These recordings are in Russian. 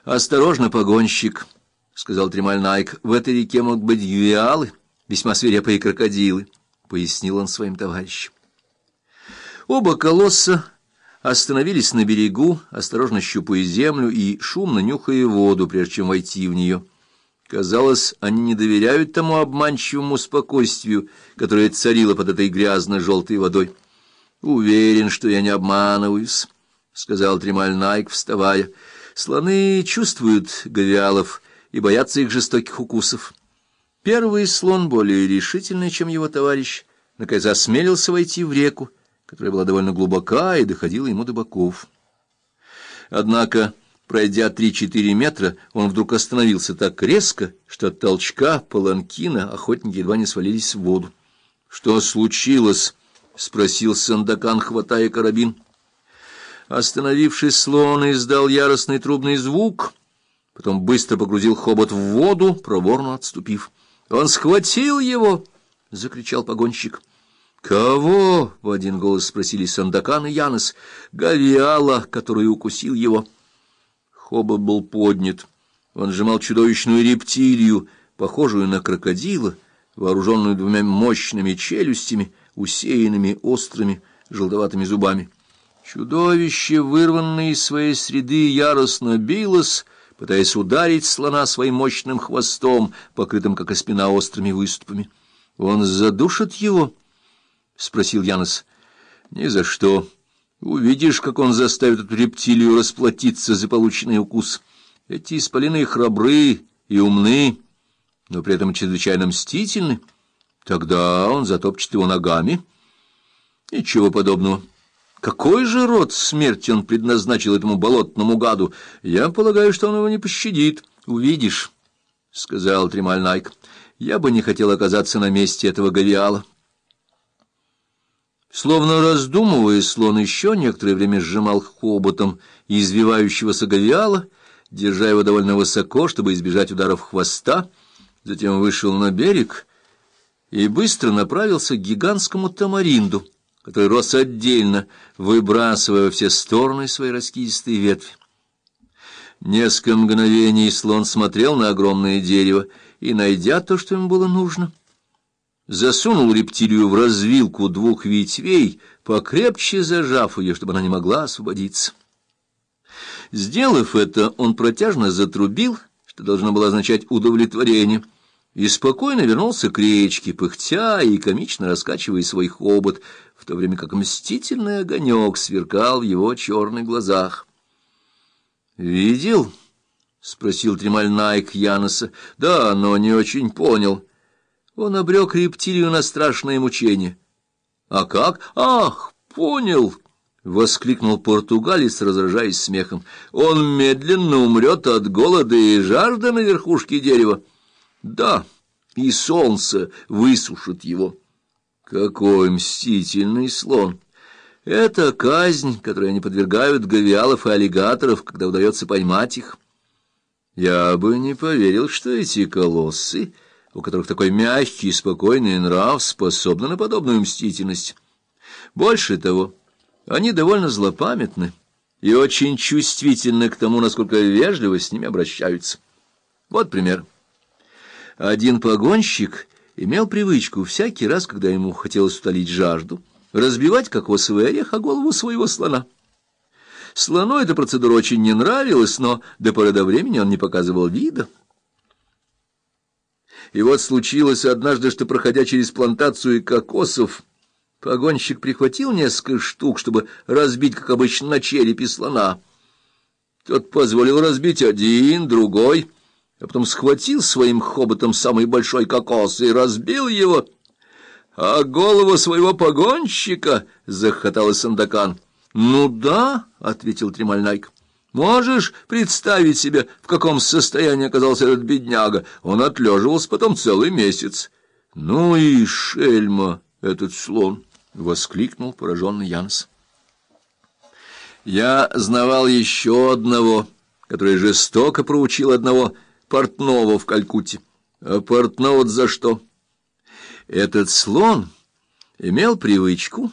— Осторожно, погонщик, — сказал Тремаль Найк. — В этой реке могут быть ювиалы, весьма свирепые крокодилы, — пояснил он своим товарищам. Оба колосса остановились на берегу, осторожно щупая землю и шумно нюхая воду, прежде чем войти в нее. Казалось, они не доверяют тому обманчивому спокойствию, которое царило под этой грязно-желтой водой. — Уверен, что я не обманываюсь, — сказал Тремаль Найк, вставая. — Слоны чувствуют говиалов и боятся их жестоких укусов. Первый слон, более решительный, чем его товарищ, наконец осмелился войти в реку, которая была довольно глубока и доходила ему до боков. Однако, пройдя три-четыре метра, он вдруг остановился так резко, что от толчка паланкина охотники едва не свалились в воду. — Что случилось? — спросил Сандакан, хватая карабин. Остановившись, слон издал яростный трубный звук, потом быстро погрузил хобот в воду, проворно отступив. — Он схватил его! — закричал погонщик. — «Кого?» — в один голос спросили Сандакан и Янос. «Гавиала, который укусил его». Хобот был поднят. Он сжимал чудовищную рептилию, похожую на крокодила, вооруженную двумя мощными челюстями, усеянными острыми желтоватыми зубами. Чудовище, вырванное из своей среды, яростно билось, пытаясь ударить слона своим мощным хвостом, покрытым, как и спина, острыми выступами. «Он задушит его?» — спросил Янос. — Ни за что. Увидишь, как он заставит эту рептилию расплатиться за полученный укус. Эти исполины храбры и умны, но при этом чрезвычайно мстительны. Тогда он затопчет его ногами. Ничего подобного. Какой же род смерти он предназначил этому болотному гаду? Я полагаю, что он его не пощадит. Увидишь, — сказал Тремаль Найк. Я бы не хотел оказаться на месте этого гавиала. Словно раздумывая, слон еще некоторое время сжимал хоботом извивающегося говиала, держа его довольно высоко, чтобы избежать ударов хвоста, затем вышел на берег и быстро направился к гигантскому тамаринду, который рос отдельно, выбрасывая во все стороны свои раскидистые ветви. Несколько мгновений слон смотрел на огромное дерево и, найдя то, что ему было нужно, — засунул рептилию в развилку двух ветвей, покрепче зажав ее, чтобы она не могла освободиться. Сделав это, он протяжно затрубил, что должно было означать удовлетворение, и спокойно вернулся к речке, пыхтя и комично раскачивая свой хобот, в то время как мстительный огонек сверкал в его черных глазах. «Видел?» — спросил Тремаль Найк Яноса. «Да, но не очень понял». Он обрек рептилию на страшное мучение. — А как? Ах, понял! — воскликнул португалец, разражаясь смехом. — Он медленно умрет от голода и жажды на верхушке дерева. — Да, и солнце высушит его. Какой мстительный слон! Это казнь, которой они подвергают гавиалов и аллигаторов, когда удается поймать их. Я бы не поверил, что эти колоссы у которых такой мягкий и спокойный нрав, способны на подобную мстительность. Больше того, они довольно злопамятны и очень чувствительны к тому, насколько вежливо с ними обращаются. Вот пример. Один погонщик имел привычку всякий раз, когда ему хотелось утолить жажду, разбивать кокосовый орех о голову своего слона. Слону эта процедура очень не нравилась, но до поры до времени он не показывал вида. И вот случилось однажды, что, проходя через плантацию кокосов, погонщик прихватил несколько штук, чтобы разбить, как обычно, на черепе слона. Тот позволил разбить один, другой, а потом схватил своим хоботом самый большой кокос и разбил его. — А голову своего погонщика? — захотал Сандакан. — Ну да, — ответил Тремальнайк. Можешь представить себе, в каком состоянии оказался этот бедняга? Он отлеживался потом целый месяц. — Ну и шельма этот слон! — воскликнул пораженный Янс. Я знавал еще одного, который жестоко проучил одного портного в Калькутте. А портного за что? Этот слон имел привычку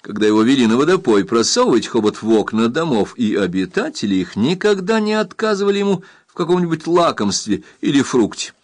когда его вели на водопой, просовывать хобот в окна домов, и обитатели их никогда не отказывали ему в каком-нибудь лакомстве или фрукте.